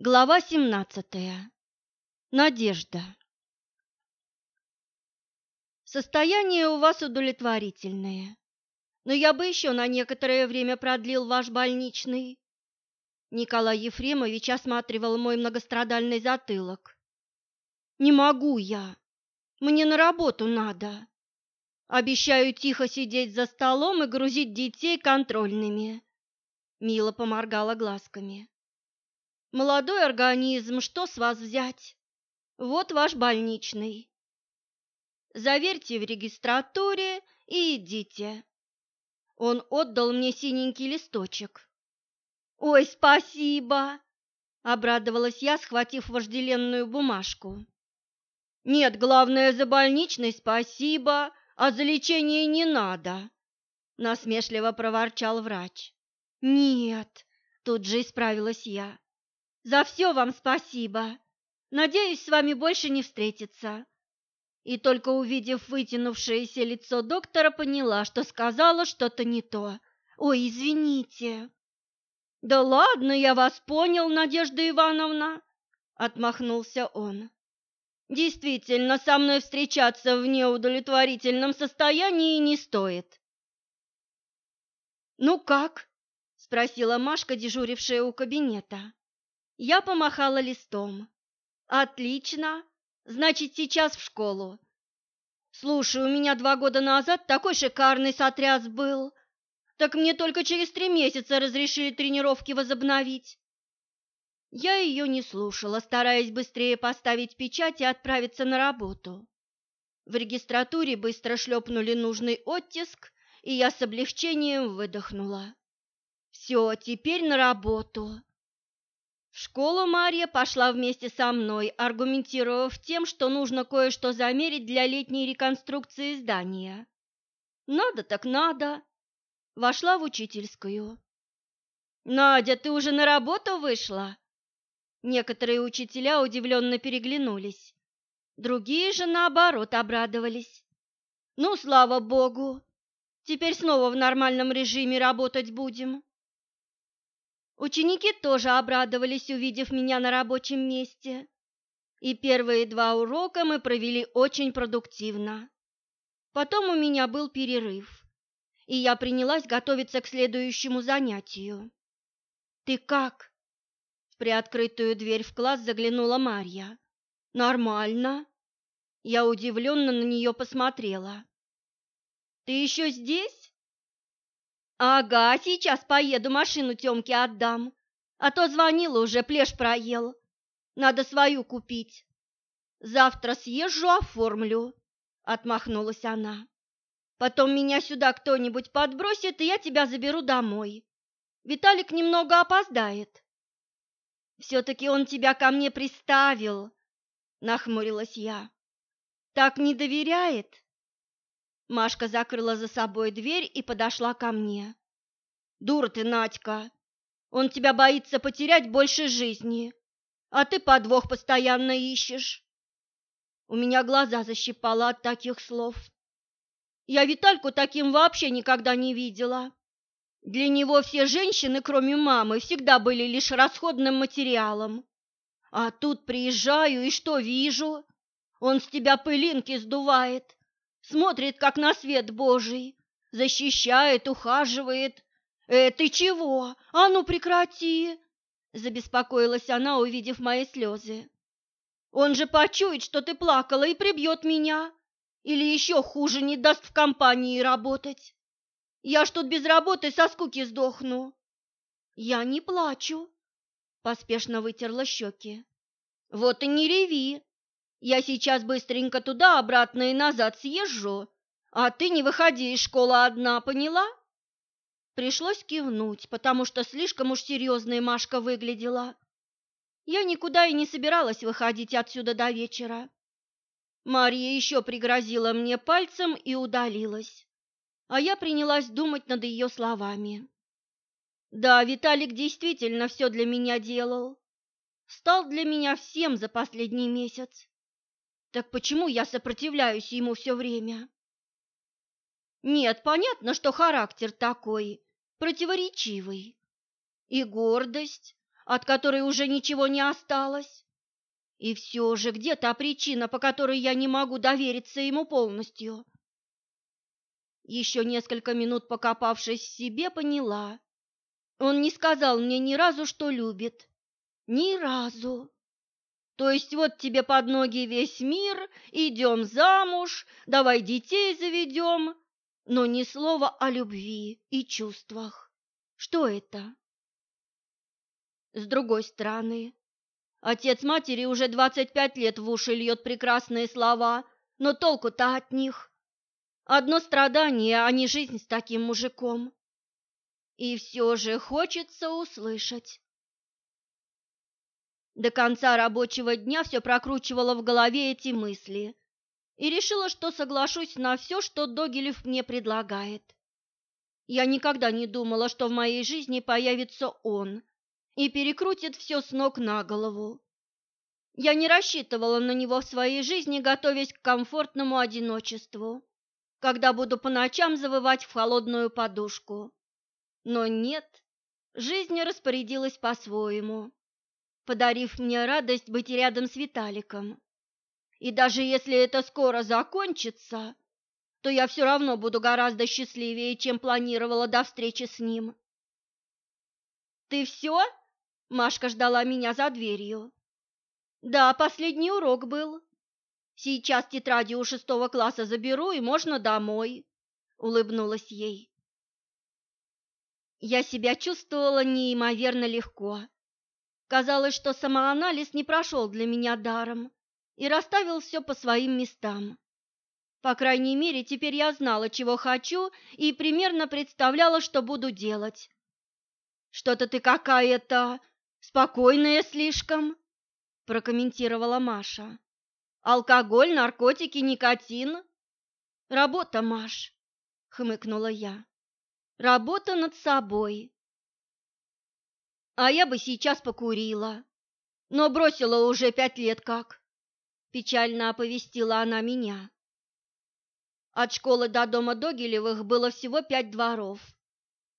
Глава 17. Надежда. Состояние у вас удовлетворительное, но я бы еще на некоторое время продлил ваш больничный. Николай Ефремович осматривал мой многострадальный затылок. Не могу я. Мне на работу надо. Обещаю тихо сидеть за столом и грузить детей контрольными. Мила поморгала глазками. Молодой организм, что с вас взять? Вот ваш больничный. Заверьте в регистратуре и идите. Он отдал мне синенький листочек. Ой, спасибо, обрадовалась я, схватив вожделенную бумажку. Нет, главное за больничный спасибо, а за лечение не надо, насмешливо проворчал врач. Нет, тут же исправилась я. За все вам спасибо. Надеюсь, с вами больше не встретиться. И только увидев вытянувшееся лицо доктора, поняла, что сказала что-то не то. Ой, извините. Да ладно, я вас понял, Надежда Ивановна, отмахнулся он. Действительно, со мной встречаться в неудовлетворительном состоянии не стоит. Ну как? спросила Машка, дежурившая у кабинета. Я помахала листом. Отлично. Значит, сейчас в школу. Слушай, у меня два года назад такой шикарный сотряс был. Так мне только через три месяца разрешили тренировки возобновить. Я ее не слушала, стараясь быстрее поставить печать и отправиться на работу. В регистратуре быстро шлепнули нужный оттиск, и я с облегчением выдохнула. Все, теперь на работу. В школу Марья пошла вместе со мной, аргументировав тем, что нужно кое-что замерить для летней реконструкции здания. Надо так надо. Вошла в учительскую. Надя, ты уже на работу вышла? Некоторые учителя удивленно переглянулись. Другие же, наоборот, обрадовались. Ну, слава богу, теперь снова в нормальном режиме работать будем. Ученики тоже обрадовались, увидев меня на рабочем месте. И первые два урока мы провели очень продуктивно. Потом у меня был перерыв, и я принялась готовиться к следующему занятию. «Ты как?» В приоткрытую дверь в класс заглянула Марья. «Нормально». Я удивленно на нее посмотрела. «Ты еще здесь?» Ага, сейчас поеду, машину Тёмке отдам. А то звонила уже, плешь проел. Надо свою купить. Завтра съезжу, оформлю, отмахнулась она. Потом меня сюда кто-нибудь подбросит, и я тебя заберу домой. Виталик немного опоздает. Все-таки он тебя ко мне приставил, нахмурилась я. Так не доверяет? Машка закрыла за собой дверь и подошла ко мне. «Дура ты, Надька! Он тебя боится потерять больше жизни, а ты подвох постоянно ищешь!» У меня глаза защипало от таких слов. Я Витальку таким вообще никогда не видела. Для него все женщины, кроме мамы, всегда были лишь расходным материалом. А тут приезжаю и что вижу? Он с тебя пылинки сдувает смотрит, как на свет Божий, защищает, ухаживает. «Э, ты чего? А ну прекрати!» Забеспокоилась она, увидев мои слезы. «Он же почует, что ты плакала и прибьет меня. Или еще хуже, не даст в компании работать. Я ж тут без работы со скуки сдохну». «Я не плачу», — поспешно вытерла щеки. «Вот и не реви. Я сейчас быстренько туда-обратно и назад съезжу, а ты не выходи из школы одна, поняла? Пришлось кивнуть, потому что слишком уж серьезной Машка выглядела. Я никуда и не собиралась выходить отсюда до вечера. Мария еще пригрозила мне пальцем и удалилась, а я принялась думать над ее словами. Да, Виталик действительно все для меня делал. Стал для меня всем за последний месяц. Так почему я сопротивляюсь ему все время? Нет, понятно, что характер такой, противоречивый. И гордость, от которой уже ничего не осталось. И все же где та причина, по которой я не могу довериться ему полностью? Еще несколько минут покопавшись в себе, поняла. Он не сказал мне ни разу, что любит. Ни разу. То есть вот тебе под ноги весь мир, идем замуж, давай детей заведем, но ни слова о любви и чувствах. Что это? С другой стороны, отец матери уже 25 лет в уши льет прекрасные слова, но толку-то от них. Одно страдание, а не жизнь с таким мужиком. И все же хочется услышать. До конца рабочего дня все прокручивала в голове эти мысли и решила, что соглашусь на все, что Догилев мне предлагает. Я никогда не думала, что в моей жизни появится он и перекрутит все с ног на голову. Я не рассчитывала на него в своей жизни, готовясь к комфортному одиночеству, когда буду по ночам завывать в холодную подушку. Но нет, жизнь распорядилась по-своему подарив мне радость быть рядом с Виталиком. И даже если это скоро закончится, то я все равно буду гораздо счастливее, чем планировала до встречи с ним. «Ты все?» – Машка ждала меня за дверью. «Да, последний урок был. Сейчас тетради у шестого класса заберу, и можно домой», – улыбнулась ей. Я себя чувствовала неимоверно легко. Казалось, что самоанализ не прошел для меня даром и расставил все по своим местам. По крайней мере, теперь я знала, чего хочу, и примерно представляла, что буду делать. «Что-то ты какая-то спокойная слишком», – прокомментировала Маша. «Алкоголь, наркотики, никотин?» «Работа, Маш», – хмыкнула я. «Работа над собой, а я бы сейчас покурила, но бросила уже пять лет как. Печально оповестила она меня. От школы до дома Догилевых было всего пять дворов,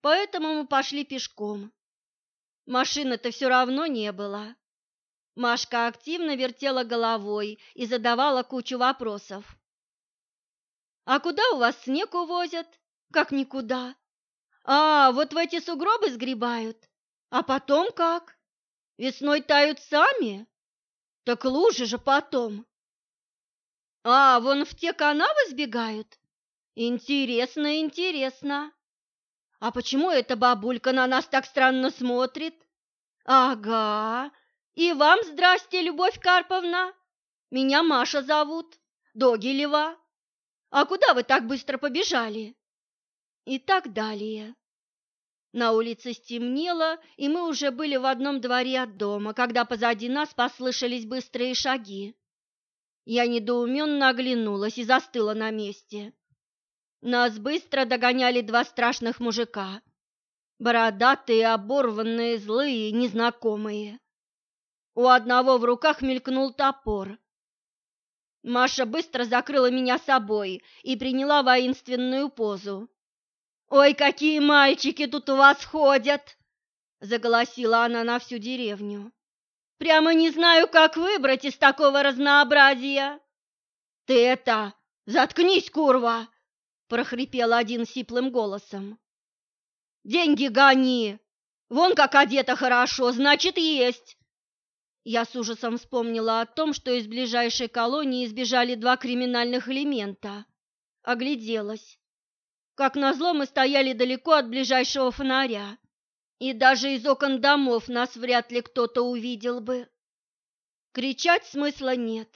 поэтому мы пошли пешком. Машины-то все равно не было. Машка активно вертела головой и задавала кучу вопросов. «А куда у вас снег увозят?» «Как никуда?» «А, вот в эти сугробы сгребают?» А потом как? Весной тают сами? Так лужи же потом. А, вон в те канавы сбегают? Интересно, интересно. А почему эта бабулька на нас так странно смотрит? Ага. И вам здрасте, Любовь Карповна. Меня Маша зовут. Догилева. А куда вы так быстро побежали? И так далее. На улице стемнело, и мы уже были в одном дворе от дома, когда позади нас послышались быстрые шаги. Я недоуменно оглянулась и застыла на месте. Нас быстро догоняли два страшных мужика. Бородатые, оборванные, злые, незнакомые. У одного в руках мелькнул топор. Маша быстро закрыла меня собой и приняла воинственную позу. «Ой, какие мальчики тут у вас ходят!» – заголосила она на всю деревню. «Прямо не знаю, как выбрать из такого разнообразия!» «Ты это, заткнись, курва!» – прохрипел один сиплым голосом. «Деньги гони! Вон как одета хорошо, значит, есть!» Я с ужасом вспомнила о том, что из ближайшей колонии сбежали два криминальных элемента. Огляделась. Как назло, мы стояли далеко от ближайшего фонаря, и даже из окон домов нас вряд ли кто-то увидел бы. Кричать смысла нет,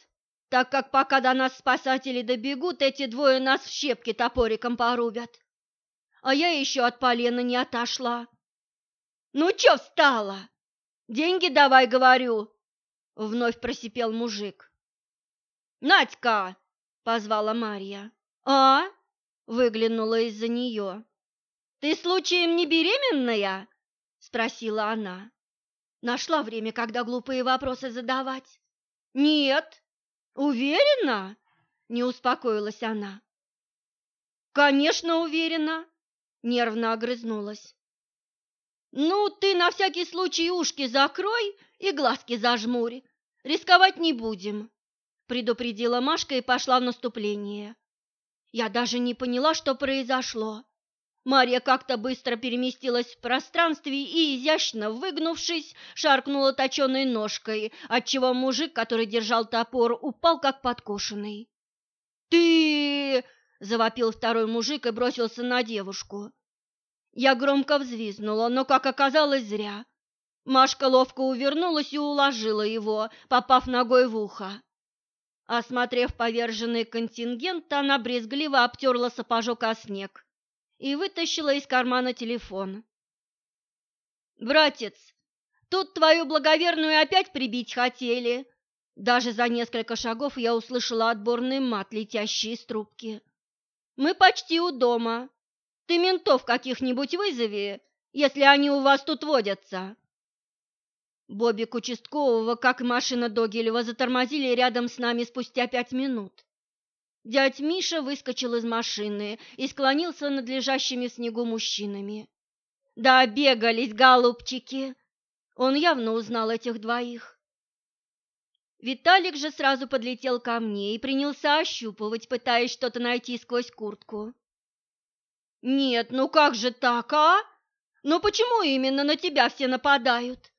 так как пока до нас спасатели добегут, эти двое нас в щепки топориком порубят. А я еще от полена не отошла. «Ну, чё встала? Деньги давай, говорю!» Вновь просипел мужик. «Надька!» — позвала Марья. «А?» Выглянула из-за нее. «Ты случаем не беременная?» – спросила она. Нашла время, когда глупые вопросы задавать. «Нет, уверена?» – не успокоилась она. «Конечно, уверена!» – нервно огрызнулась. Ну, ты на всякий случай ушки закрой и глазки зажмурь. Рисковать не будем, предупредила Машка и пошла в наступление. Я даже не поняла, что произошло. Марья как-то быстро переместилась в пространстве и, изящно выгнувшись, шаркнула точеной ножкой, отчего мужик, который держал топор, упал как подкошенный. «Ты!» – завопил второй мужик и бросился на девушку. Я громко взвизгнула, но, как оказалось, зря. Машка ловко увернулась и уложила его, попав ногой в ухо. Осмотрев поверженный контингент, она брезгливо обтерла сапожок о снег и вытащила из кармана телефон. «Братец, тут твою благоверную опять прибить хотели!» Даже за несколько шагов я услышала отборный мат, летящий из трубки. «Мы почти у дома. Ты ментов каких-нибудь вызови, если они у вас тут водятся!» Бобик участкового, как и машина Догилева, затормозили рядом с нами спустя пять минут. Дядь Миша выскочил из машины и склонился над лежащими в снегу мужчинами. Да, бегались, голубчики! Он явно узнал этих двоих. Виталик же сразу подлетел ко мне и принялся ощупывать, пытаясь что-то найти сквозь куртку. «Нет, ну как же так, а? Ну почему именно на тебя все нападают?»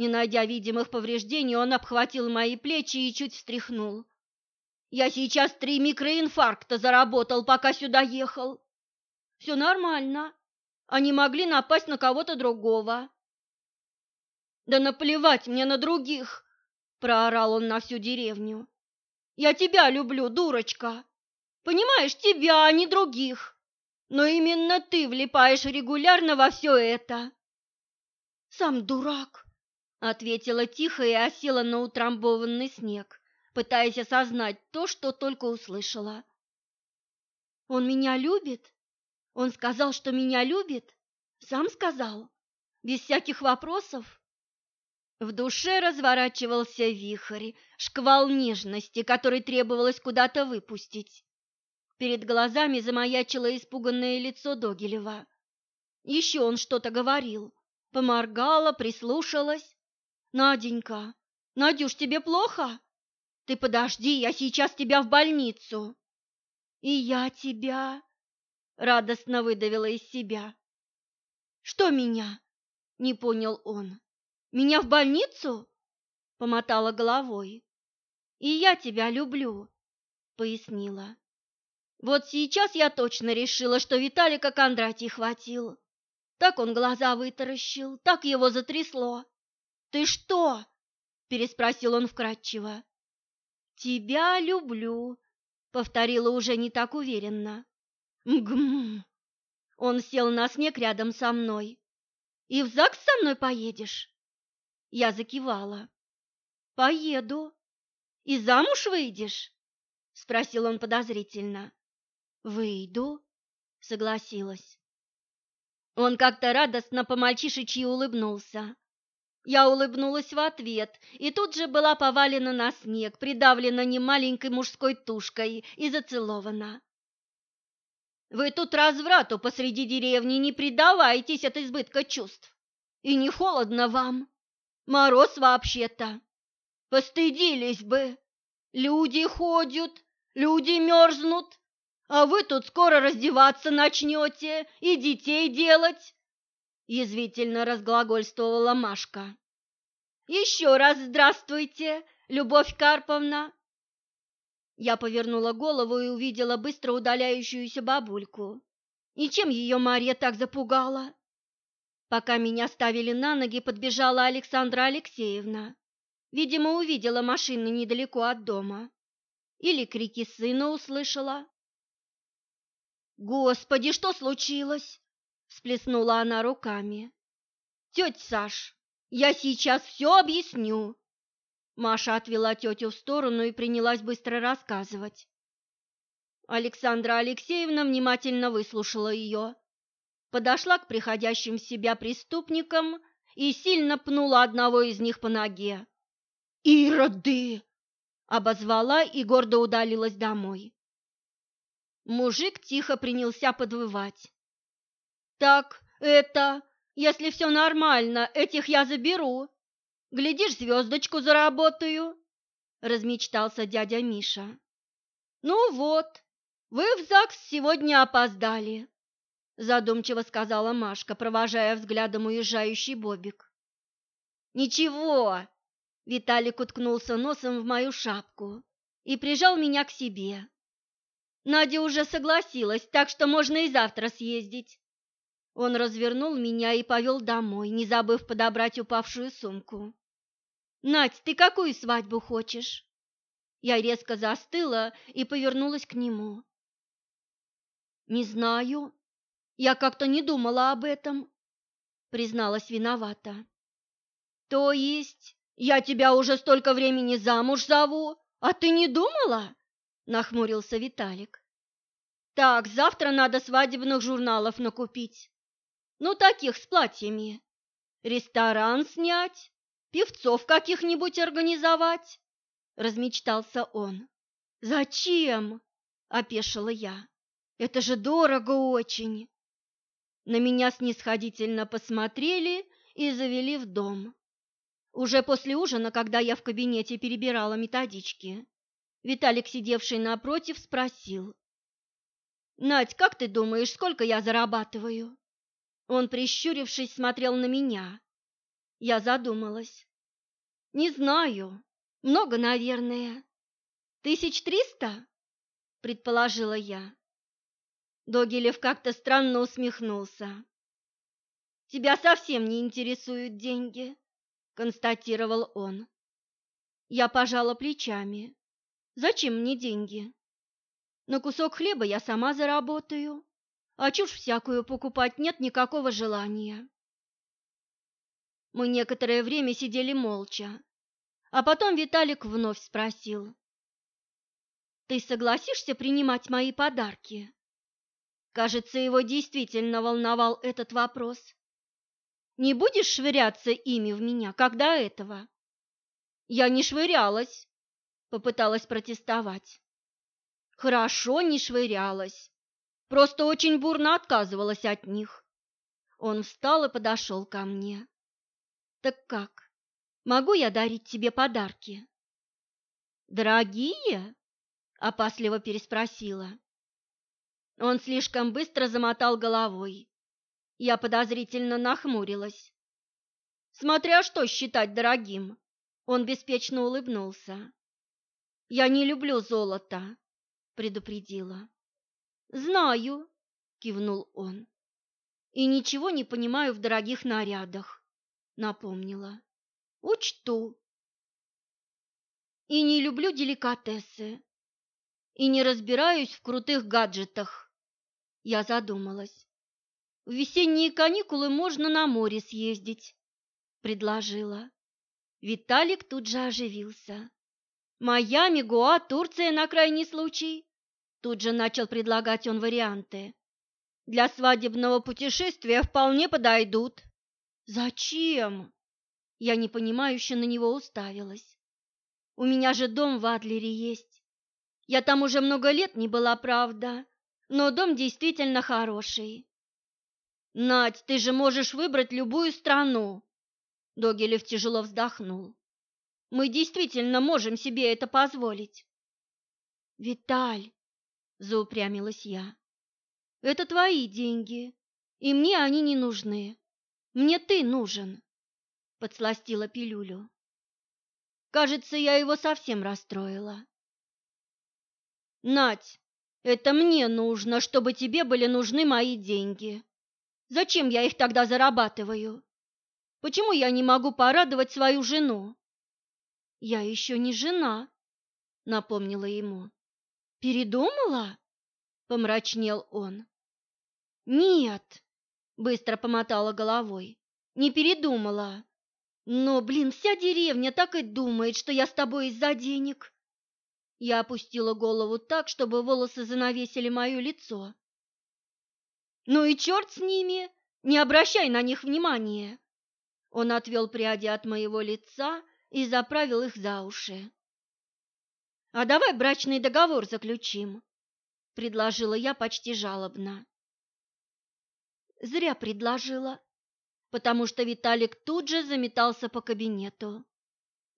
Не найдя видимых повреждений, он обхватил мои плечи и чуть встряхнул. Я сейчас три микроинфаркта заработал, пока сюда ехал. Все нормально. Они могли напасть на кого-то другого. Да наплевать мне на других, проорал он на всю деревню. Я тебя люблю, дурочка. Понимаешь, тебя, а не других. Но именно ты влипаешь регулярно во все это. Сам дурак, ответила тихо и осела на утрамбованный снег пытаясь осознать то, что только услышала. «Он меня любит? Он сказал, что меня любит? Сам сказал? Без всяких вопросов?» В душе разворачивался вихрь, шквал нежности, который требовалось куда-то выпустить. Перед глазами замаячило испуганное лицо Догилева. Еще он что-то говорил. Поморгала, прислушалась. «Наденька, Надюш, тебе плохо?» Ты подожди, я сейчас тебя в больницу. И я тебя, радостно выдавила из себя. Что меня? Не понял он. Меня в больницу? Помотала головой. И я тебя люблю, пояснила. Вот сейчас я точно решила, что Виталика Кондратий хватил. Так он глаза вытаращил, так его затрясло. «Ты что?» – переспросил он вкратчиво. «Тебя люблю», — повторила уже не так уверенно. «Мгм!» Он сел на снег рядом со мной. «И в ЗАГС со мной поедешь?» Я закивала. «Поеду. И замуж выйдешь?» — спросил он подозрительно. «Выйду», — согласилась. Он как-то радостно по-мальчишечьи улыбнулся. Я улыбнулась в ответ и тут же была повалена на снег, придавлена немаленькой мужской тушкой и зацелована. Вы тут разврату посреди деревни не предавайтесь от избытка чувств. И не холодно вам. Мороз вообще-то. Постыдились бы. Люди ходят, люди мерзнут, а вы тут скоро раздеваться начнете и детей делать язвительно разглагольствовала Машка. «Еще раз здравствуйте, Любовь Карповна!» Я повернула голову и увидела быстро удаляющуюся бабульку. И чем ее Марья так запугала? Пока меня ставили на ноги, подбежала Александра Алексеевна. Видимо, увидела машину недалеко от дома. Или крики сына услышала. «Господи, что случилось?» Всплеснула она руками. «Тетя Саш, я сейчас все объясню!» Маша отвела тетю в сторону и принялась быстро рассказывать. Александра Алексеевна внимательно выслушала ее, подошла к приходящим в себя преступникам и сильно пнула одного из них по ноге. «Ироды!» — обозвала и гордо удалилась домой. Мужик тихо принялся подвывать. Так, это... Если все нормально, этих я заберу. Глядишь, звездочку заработаю, размечтался дядя Миша. Ну вот, вы в ЗАГС сегодня опоздали, задумчиво сказала Машка, провожая взглядом уезжающий Бобик. Ничего, Виталик уткнулся носом в мою шапку и прижал меня к себе. Надя уже согласилась, так что можно и завтра съездить. Он развернул меня и повел домой, не забыв подобрать упавшую сумку. «Надь, ты какую свадьбу хочешь?» Я резко застыла и повернулась к нему. «Не знаю. Я как-то не думала об этом», — призналась виновата. «То есть я тебя уже столько времени замуж зову, а ты не думала?» — нахмурился Виталик. «Так, завтра надо свадебных журналов накупить. Ну, таких с платьями. Ресторан снять, певцов каких-нибудь организовать размечтался он. Зачем? опешила я. Это же дорого очень. На меня снисходительно посмотрели и завели в дом. Уже после ужина, когда я в кабинете перебирала методички, Виталик, сидевший напротив, спросил. «Надь, как ты думаешь, сколько я зарабатываю?» Он, прищурившись, смотрел на меня. Я задумалась. «Не знаю. Много, наверное. Тысяч триста? Предположила я. Догилев как-то странно усмехнулся. Тебя совсем не интересуют деньги, констатировал он. Я пожала плечами. Зачем мне деньги? На кусок хлеба я сама заработаю, а чушь всякую покупать нет никакого желания. Мы некоторое время сидели молча, а потом Виталик вновь спросил. «Ты согласишься принимать мои подарки?» Кажется, его действительно волновал этот вопрос. «Не будешь швыряться ими в меня, до этого?» «Я не швырялась», — попыталась протестовать. «Хорошо, не швырялась. Просто очень бурно отказывалась от них». Он встал и подошел ко мне. «Так как? Могу я дарить тебе подарки? Дорогие? опасливо переспросила. Он слишком быстро замотал головой. Я подозрительно нахмурилась. Смотря что считать дорогим, он беспечно улыбнулся. Я не люблю золото, предупредила. Знаю, кивнул он. И ничего не понимаю в дорогих нарядах, напомнила. Учту. И не люблю деликатесы. И не разбираюсь в крутых гаджетах. Я задумалась. В весенние каникулы можно на море съездить, предложила. Виталик тут же оживился. Майами, Гоа, Турция на крайний случай. Тут же начал предлагать он варианты. Для свадебного путешествия вполне подойдут. Зачем? Я непонимающе на него уставилась. У меня же дом в Адлере есть. Я там уже много лет не была, правда, но дом действительно хороший. Надь, ты же можешь выбрать любую страну. Догилев тяжело вздохнул. Мы действительно можем себе это позволить. Виталь, заупрямилась я. Это твои деньги, и мне они не нужны. Мне ты нужен подсластила пилюлю. Кажется, я его совсем расстроила. Нать, это мне нужно, чтобы тебе были нужны мои деньги. Зачем я их тогда зарабатываю? Почему я не могу порадовать свою жену? Я еще не жена, напомнила ему. Передумала? Помрачнел он. Нет, быстро помотала головой. Не передумала. Но, блин, вся деревня так и думает, что я с тобой из-за денег. Я опустила голову так, чтобы волосы занавесили мое лицо. Ну и черт с ними, не обращай на них внимания. Он отвел пряди от моего лица и заправил их за уши. А давай брачный договор заключим, предложила я почти жалобно. Зря предложила. потому что Виталик тут же заметался по кабинету.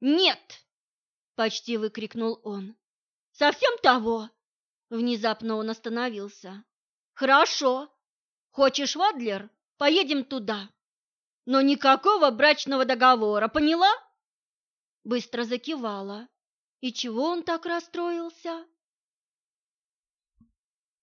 «Нет!» – почти выкрикнул он. «Совсем того!» Внезапно он остановился. «Хорошо. Хочешь в Адлер? Поедем туда. Но никакого брачного договора, поняла?» Быстро закивала. И чего он так расстроился?